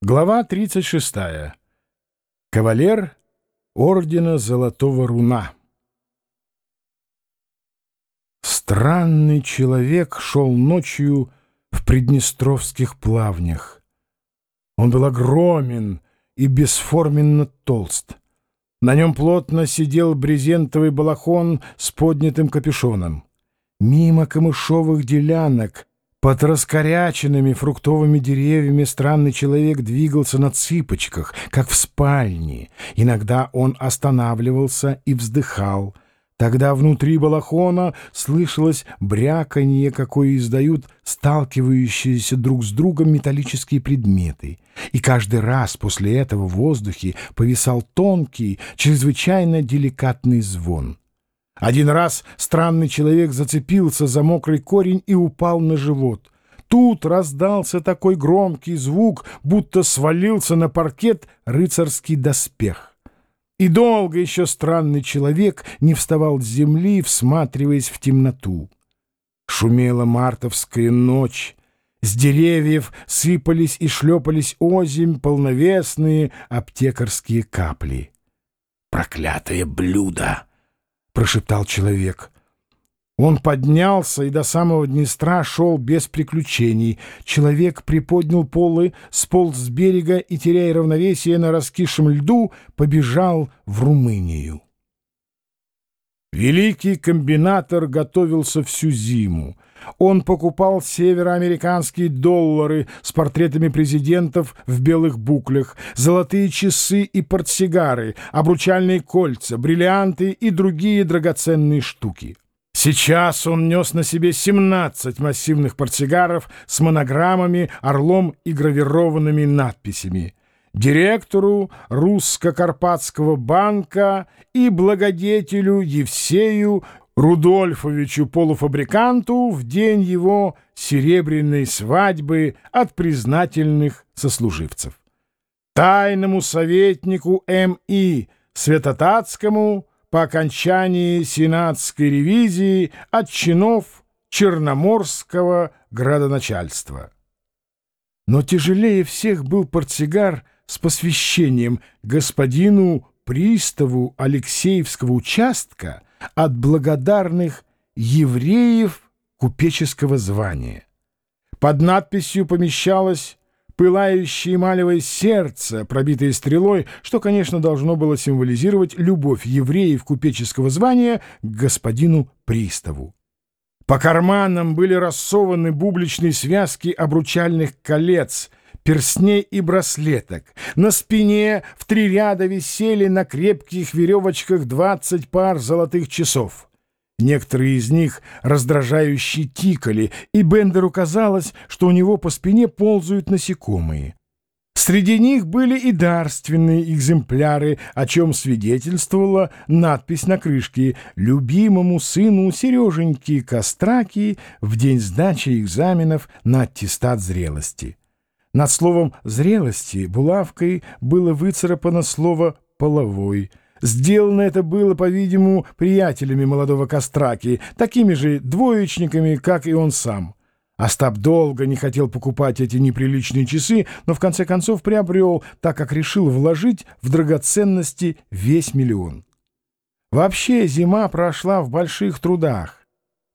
Глава 36. Кавалер Ордена Золотого Руна. Странный человек шел ночью в приднестровских плавнях. Он был огромен и бесформенно толст. На нем плотно сидел брезентовый балахон с поднятым капюшоном. Мимо камышовых делянок под раскоряченными фруктовыми деревьями странный человек двигался на цыпочках, как в спальне. Иногда он останавливался и вздыхал. Тогда внутри балахона слышалось бряканье, какое издают сталкивающиеся друг с другом металлические предметы. И каждый раз после этого в воздухе повисал тонкий, чрезвычайно деликатный звон. Один раз странный человек зацепился за мокрый корень и упал на живот. Тут раздался такой громкий звук, будто свалился на паркет рыцарский доспех. И долго еще странный человек не вставал с земли, всматриваясь в темноту. Шумела мартовская ночь. С деревьев сыпались и шлепались озимь полновесные аптекарские капли. «Проклятое блюдо!» Прошептал человек. Он поднялся и до самого Днестра шел без приключений. Человек приподнял полы, сполз с берега и, теряя равновесие на раскисшем льду, побежал в Румынию. Великий комбинатор готовился всю зиму. Он покупал североамериканские доллары с портретами президентов в белых буклях, золотые часы и портсигары, обручальные кольца, бриллианты и другие драгоценные штуки. Сейчас он нес на себе 17 массивных портсигаров с монограммами, орлом и гравированными надписями директору Русско-Карпатского банка и благодетелю Евсею Рудольфовичу полуфабриканту в день его серебряной свадьбы от признательных сослуживцев. Тайному советнику М.И. Светотатскому по окончании сенатской ревизии от чинов Черноморского градоначальства. Но тяжелее всех был портсигар с посвящением господину приставу Алексеевского участка — от благодарных евреев купеческого звания. Под надписью помещалось пылающее эмалевое сердце, пробитое стрелой, что, конечно, должно было символизировать любовь евреев купеческого звания к господину приставу. По карманам были рассованы бубличные связки обручальных колец, перстней и браслеток. На спине в три ряда висели на крепких веревочках двадцать пар золотых часов. Некоторые из них раздражающе тикали, и Бендеру казалось, что у него по спине ползают насекомые. Среди них были и дарственные экземпляры, о чем свидетельствовала надпись на крышке «Любимому сыну Сереженьки Костраки в день сдачи экзаменов на аттестат зрелости». Над словом «зрелости» булавкой было выцарапано слово «половой». Сделано это было, по-видимому, приятелями молодого Костраки, такими же двоечниками, как и он сам. Остап долго не хотел покупать эти неприличные часы, но в конце концов приобрел, так как решил вложить в драгоценности весь миллион. Вообще зима прошла в больших трудах.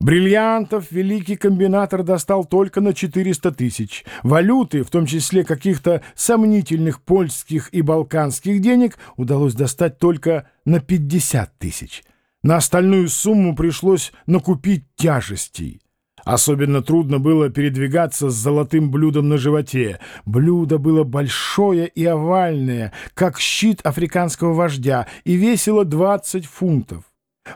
Бриллиантов великий комбинатор достал только на 400 тысяч. Валюты, в том числе каких-то сомнительных польских и балканских денег, удалось достать только на 50 тысяч. На остальную сумму пришлось накупить тяжестей. Особенно трудно было передвигаться с золотым блюдом на животе. Блюдо было большое и овальное, как щит африканского вождя, и весило 20 фунтов.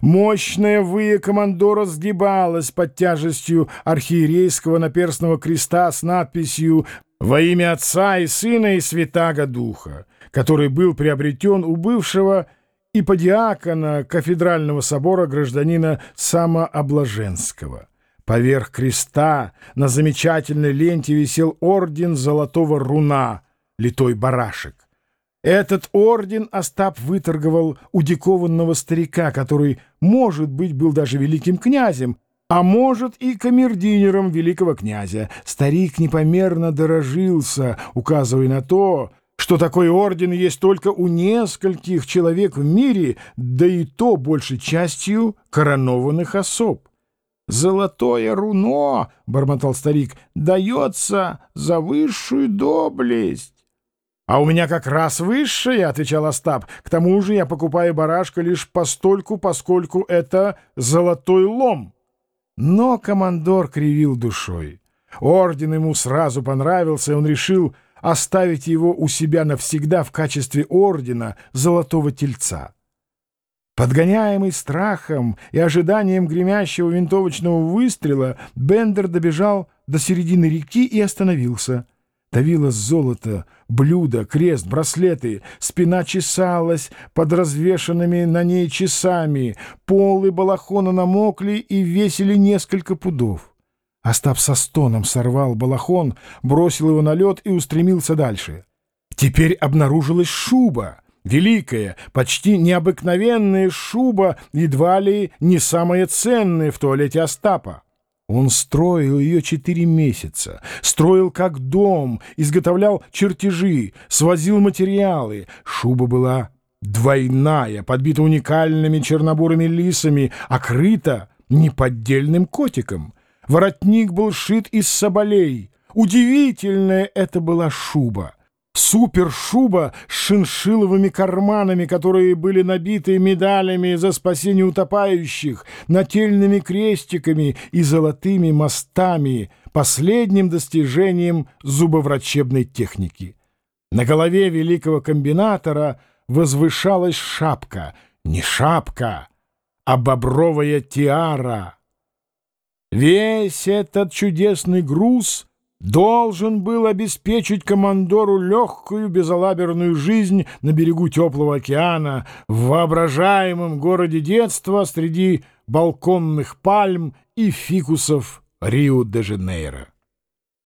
Мощная выя командора сгибалась под тяжестью архиерейского наперстного креста с надписью «Во имя Отца и Сына и Святаго Духа», который был приобретен у бывшего иподиакона кафедрального собора гражданина Самооблаженского. Поверх креста на замечательной ленте висел орден золотого руна, литой барашек. Этот орден Остап выторговал у дикованного старика, который, может быть, был даже великим князем, а может и камердинером великого князя. Старик непомерно дорожился, указывая на то, что такой орден есть только у нескольких человек в мире, да и то большей частью коронованных особ. «Золотое руно, — бормотал старик, — дается за высшую доблесть». «А у меня как раз высшее, — отвечал Остап. — К тому же я покупаю барашка лишь постольку, поскольку это золотой лом». Но командор кривил душой. Орден ему сразу понравился, и он решил оставить его у себя навсегда в качестве ордена Золотого Тельца. Подгоняемый страхом и ожиданием гремящего винтовочного выстрела, Бендер добежал до середины реки и остановился. Давилось золото, блюда, крест, браслеты, спина чесалась под развешанными на ней часами, полы балахона намокли и весили несколько пудов. Остап со стоном сорвал балахон, бросил его на лед и устремился дальше. Теперь обнаружилась шуба — Великая, почти необыкновенная шуба, едва ли не самая ценная в туалете Остапа. Он строил ее четыре месяца, строил как дом, изготовлял чертежи, свозил материалы. Шуба была двойная, подбита уникальными чернобурыми лисами, окрыта неподдельным котиком. Воротник был шит из соболей. Удивительная это была шуба супершуба с шиншиловыми карманами, которые были набиты медалями за спасение утопающих, нательными крестиками и золотыми мостами, последним достижением зубоврачебной техники. На голове великого комбинатора возвышалась шапка, не шапка, а бобровая тиара. Весь этот чудесный груз должен был обеспечить командору легкую безалаберную жизнь на берегу теплого океана в воображаемом городе детства среди балконных пальм и фикусов Рио-де-Жанейро.